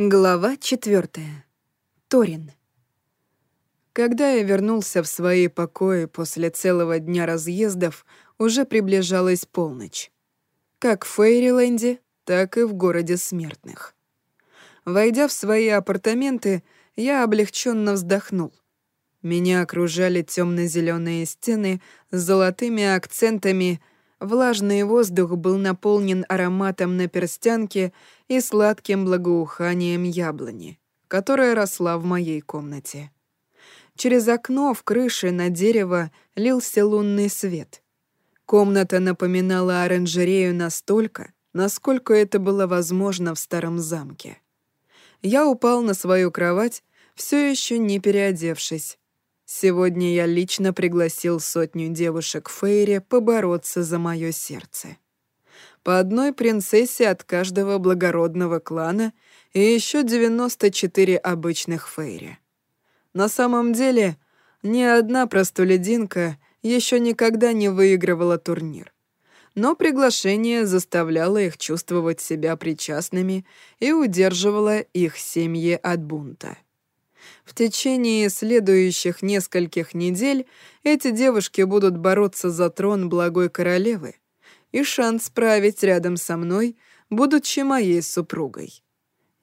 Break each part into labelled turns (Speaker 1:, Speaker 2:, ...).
Speaker 1: Глава четвертая. Торин. Когда я вернулся в свои покои после целого дня разъездов, уже приближалась полночь. Как в Фейриленде, так и в городе смертных. Войдя в свои апартаменты, я облегченно вздохнул. Меня окружали темно-зеленые стены с золотыми акцентами — Влажный воздух был наполнен ароматом наперстянки и сладким благоуханием яблони, которая росла в моей комнате. Через окно в крыше на дерево лился лунный свет. Комната напоминала оранжерею настолько, насколько это было возможно в старом замке. Я упал на свою кровать, все еще не переодевшись, Сегодня я лично пригласил сотню девушек Фейри побороться за мое сердце. По одной принцессе от каждого благородного клана и еще 94 обычных Фейри. На самом деле, ни одна простолюдинка еще никогда не выигрывала турнир. Но приглашение заставляло их чувствовать себя причастными и удерживало их семьи от бунта. В течение следующих нескольких недель эти девушки будут бороться за трон благой королевы и шанс править рядом со мной, будучи моей супругой.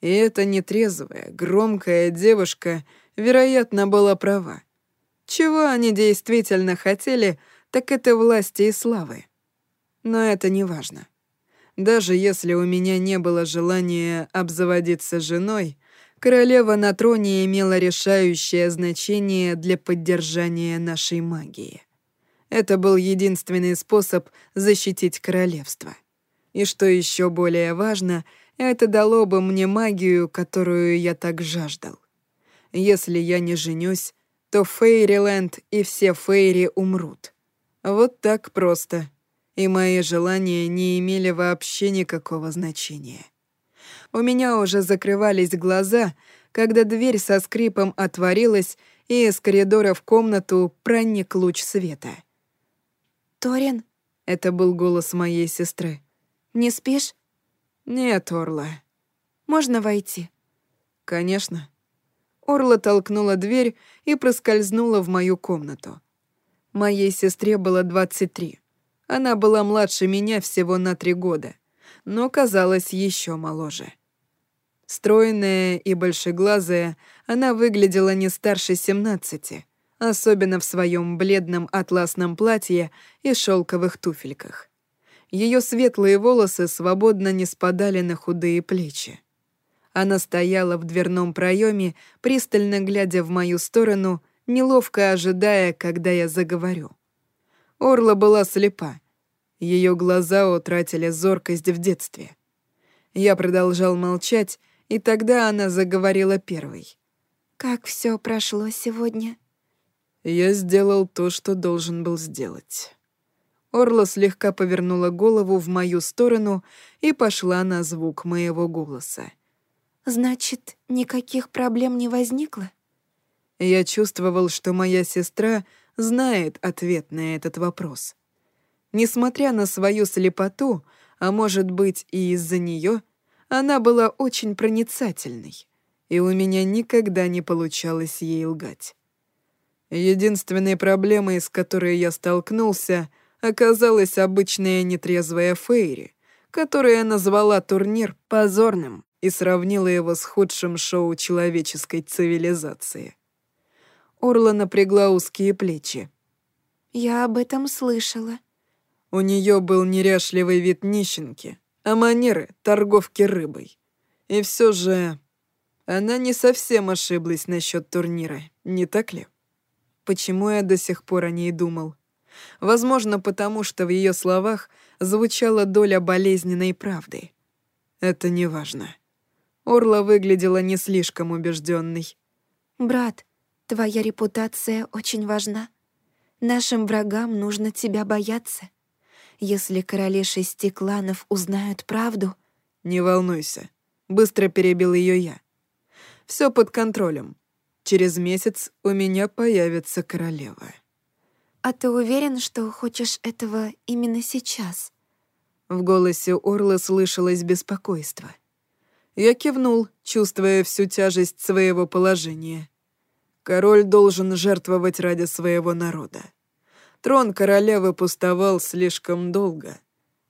Speaker 1: И эта нетрезвая, громкая девушка, вероятно, была права. Чего они действительно хотели, так это власти и славы. Но это не важно. Даже если у меня не было желания обзаводиться женой, королева на троне имела решающее значение для поддержания нашей магии. Это был единственный способ защитить королевство. И что еще более важно, это дало бы мне магию, которую я так жаждал. Если я не женюсь, то Фейриленд и все Фейри умрут. Вот так просто. И мои желания не имели вообще никакого значения. У меня уже закрывались глаза, когда дверь со скрипом отворилась, и из коридора в комнату проник луч света.
Speaker 2: «Торин?»
Speaker 1: — это был голос моей сестры.
Speaker 2: «Не спишь?»
Speaker 1: «Нет, Орла».
Speaker 2: «Можно войти?»
Speaker 1: «Конечно». Орла толкнула дверь и проскользнула в мою комнату. Моей сестре было 23. Она была младше меня всего на три года, но казалась еще моложе. Стройная и большеглазая, она выглядела не старше семнадцати, особенно в своем бледном атласном платье и шелковых туфельках. Ее светлые волосы свободно не спадали на худые плечи. Она стояла в дверном проеме, пристально глядя в мою сторону, неловко ожидая, когда я заговорю. Орла была слепа. Ее глаза утратили зоркость в детстве. Я продолжал молчать, и тогда она заговорила первой.
Speaker 2: «Как все прошло сегодня?»
Speaker 1: «Я сделал то, что должен был сделать». Орла слегка повернула голову в мою сторону и пошла на звук моего голоса.
Speaker 2: «Значит, никаких проблем не возникло?»
Speaker 1: Я чувствовал, что моя сестра знает ответ на этот вопрос. Несмотря на свою слепоту, а может быть и из-за нее, она была очень проницательной, и у меня никогда не получалось ей лгать. Единственной проблемой, с которой я столкнулся, оказалась обычная нетрезвая Фейри, которая назвала турнир позорным и сравнила его с худшим шоу человеческой цивилизации. Орла напрягла узкие плечи.
Speaker 2: «Я об этом слышала».
Speaker 1: У нее был неряшливый вид нищенки, а манеры — торговки рыбой. И все же она не совсем ошиблась насчет турнира, не так ли? Почему я до сих пор о ней думал? Возможно, потому что в ее словах звучала доля болезненной правды. Это не важно. Орла выглядела не слишком убежденной.
Speaker 2: «Брат, твоя репутация очень важна. Нашим врагам нужно тебя бояться. Если короли шести кланов узнают правду...
Speaker 1: Не волнуйся. Быстро перебил ее я. Все под контролем. Через месяц у меня появится королева.
Speaker 2: А ты уверен, что хочешь этого именно сейчас?
Speaker 1: В голосе Орла слышалось беспокойство. Я кивнул, чувствуя всю тяжесть своего положения. Король должен жертвовать ради своего народа. Трон королевы пустовал слишком долго.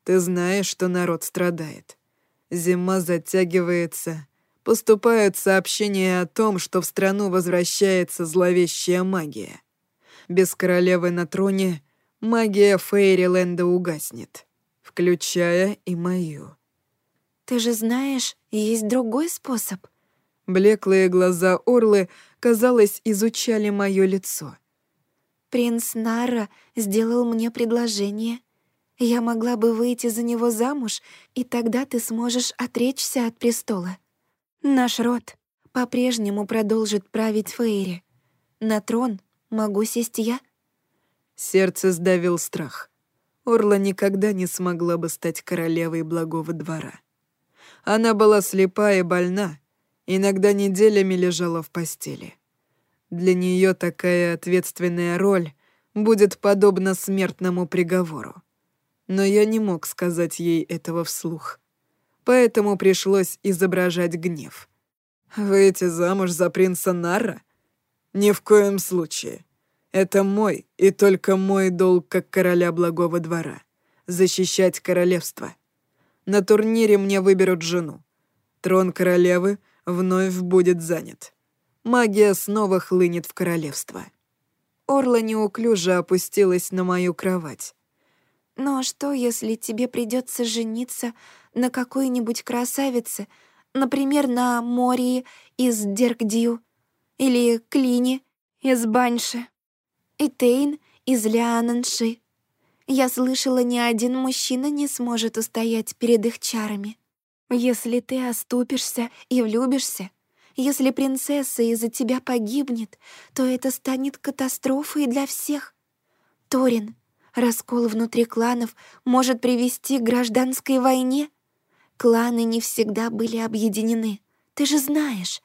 Speaker 1: Ты знаешь, что народ страдает. Зима затягивается. Поступают сообщения о том, что в страну возвращается зловещая магия. Без королевы на троне магия Фейриленда угаснет, включая и мою.
Speaker 2: «Ты же знаешь, есть другой способ».
Speaker 1: Блеклые глаза Орлы, казалось, изучали мое лицо.
Speaker 2: «Принц Нара сделал мне предложение. Я могла бы выйти за него замуж, и тогда ты сможешь отречься от престола. Наш род по-прежнему продолжит править Фейри. На трон могу сесть я».
Speaker 1: Сердце сдавил страх. Орла никогда не смогла бы стать королевой благого двора. Она была слепа и больна, иногда неделями лежала в постели. Для нее такая ответственная роль будет подобна смертному приговору но я не мог сказать ей этого вслух. Поэтому пришлось изображать гнев. «Выйти замуж за принца Нарра? Ни в коем случае. Это мой и только мой долг как короля благого двора — защищать королевство. На турнире мне выберут жену. Трон королевы вновь будет занят. Магия снова хлынет в королевство». Орла неуклюже опустилась на мою кровать.
Speaker 2: Но что, если тебе придется жениться на какой-нибудь красавице, например, на Мории из Деркдью, или Клине из Банши, и Тейн из Лиананши? Я слышала, ни один мужчина не сможет устоять перед их чарами. Если ты оступишься и влюбишься, если принцесса из-за тебя погибнет, то это станет катастрофой для всех. Торин, Раскол внутри кланов может привести к гражданской войне. Кланы не всегда были объединены. Ты же знаешь.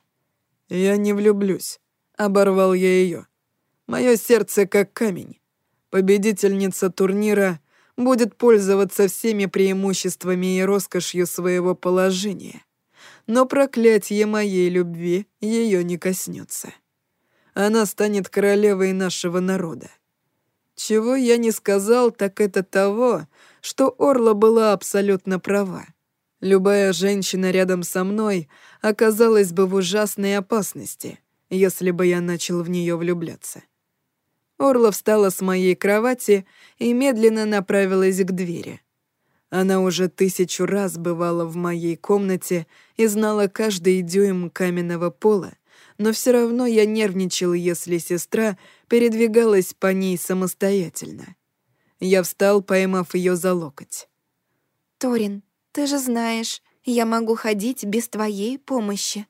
Speaker 1: Я не влюблюсь. Оборвал я ее. Мое сердце как камень. Победительница турнира будет пользоваться всеми преимуществами и роскошью своего положения. Но проклятие моей любви ее не коснется. Она станет королевой нашего народа. Чего я не сказал, так это того, что Орла была абсолютно права. Любая женщина рядом со мной оказалась бы в ужасной опасности, если бы я начал в нее влюбляться. Орла встала с моей кровати и медленно направилась к двери. Она уже тысячу раз бывала в моей комнате и знала каждый дюйм каменного пола, но все равно я нервничал, если сестра передвигалась по ней самостоятельно. Я встал, поймав ее за локоть.
Speaker 2: «Торин, ты же знаешь, я могу ходить без твоей помощи».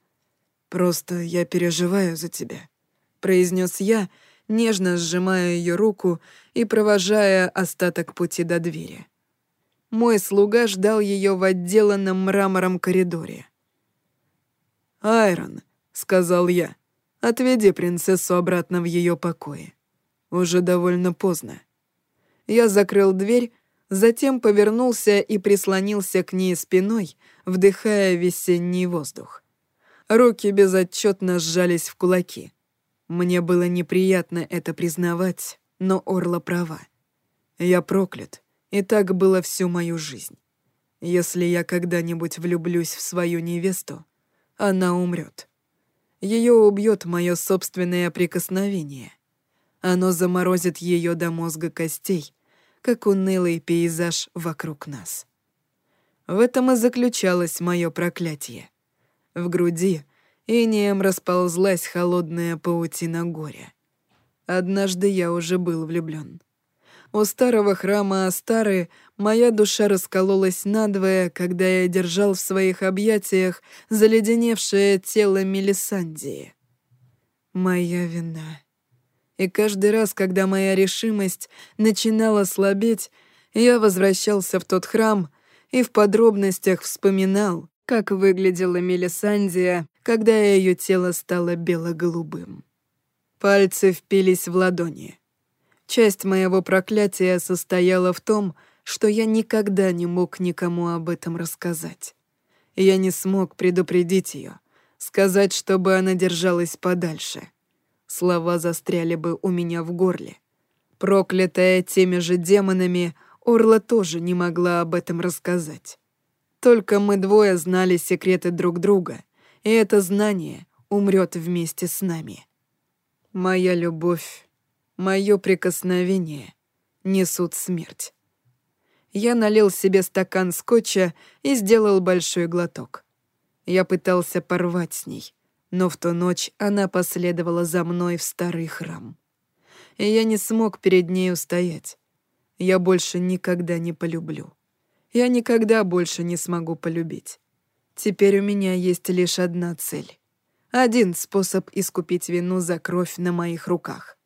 Speaker 1: «Просто я переживаю за тебя», — произнес я, нежно сжимая ее руку и провожая остаток пути до двери. Мой слуга ждал ее в отделанном мрамором коридоре. «Айрон, сказал я. «Отведи принцессу обратно в ее покое. Уже довольно поздно». Я закрыл дверь, затем повернулся и прислонился к ней спиной, вдыхая весенний воздух. Руки безотчетно сжались в кулаки. Мне было неприятно это признавать, но Орла права. Я проклят, и так было всю мою жизнь. Если я когда-нибудь влюблюсь в свою невесту, она умрет. Ее убьет мое собственное прикосновение. Оно заморозит ее до мозга костей, как унылый пейзаж вокруг нас. В этом и заключалось мое проклятие. В груди инеем расползлась холодная паутина горя. Однажды я уже был влюблен. У старого храма Астары моя душа раскололась надвое, когда я держал в своих объятиях заледеневшее тело Мелисандии. Моя вина. И каждый раз, когда моя решимость начинала слабеть, я возвращался в тот храм и в подробностях вспоминал, как выглядела Мелисандия, когда ее тело стало бело-голубым. Пальцы впились в ладони. Часть моего проклятия состояла в том, что я никогда не мог никому об этом рассказать. Я не смог предупредить ее, сказать, чтобы она держалась подальше. Слова застряли бы у меня в горле. Проклятая теми же демонами, Орла тоже не могла об этом рассказать. Только мы двое знали секреты друг друга, и это знание умрет вместе с нами. Моя любовь, мое прикосновение несут смерть. Я налил себе стакан скотча и сделал большой глоток. Я пытался порвать с ней, но в ту ночь она последовала за мной в старый храм. И я не смог перед ней устоять. Я больше никогда не полюблю я никогда больше не смогу полюбить. Теперь у меня есть лишь одна цель. Один способ искупить вину за кровь на моих руках.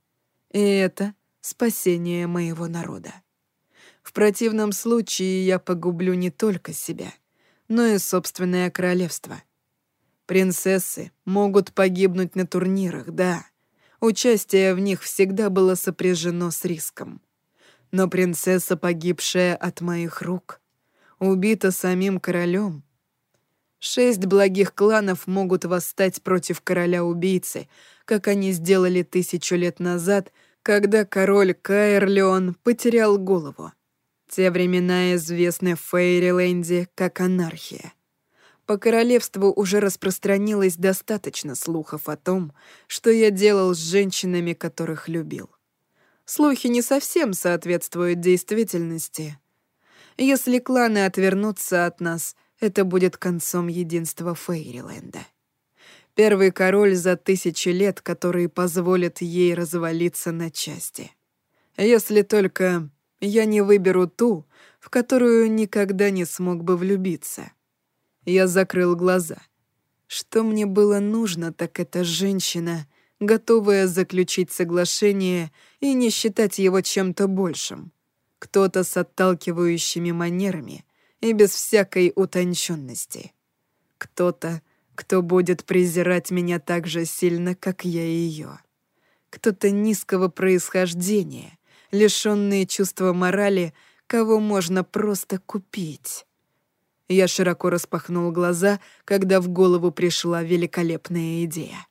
Speaker 1: И это спасение моего народа. В противном случае я погублю не только себя, но и собственное королевство. Принцессы могут погибнуть на турнирах, да. Участие в них всегда было сопряжено с риском. Но принцесса, погибшая от моих рук — убита самим королем. Шесть благих кланов могут восстать против короля-убийцы, как они сделали тысячу лет назад, когда король Каэрлеон потерял голову. Те времена известны в Фейриленде как анархия. По королевству уже распространилось достаточно слухов о том, что я делал с женщинами, которых любил. Слухи не совсем соответствуют действительности, если кланы отвернутся от нас, это будет концом единства Фейриленда. Первый король за тысячи лет, который позволит ей развалиться на части. Если только я не выберу ту, в которую никогда не смог бы влюбиться. Я закрыл глаза. Что мне было нужно, так это женщина, готовая заключить соглашение и не считать его чем-то большим кто-то с отталкивающими манерами и без всякой утонченности. Кто-то, кто будет презирать меня так же сильно, как я ее. Кто-то низкого происхождения, лишенные чувства морали, кого можно просто купить. Я широко распахнул глаза, когда в голову пришла великолепная идея.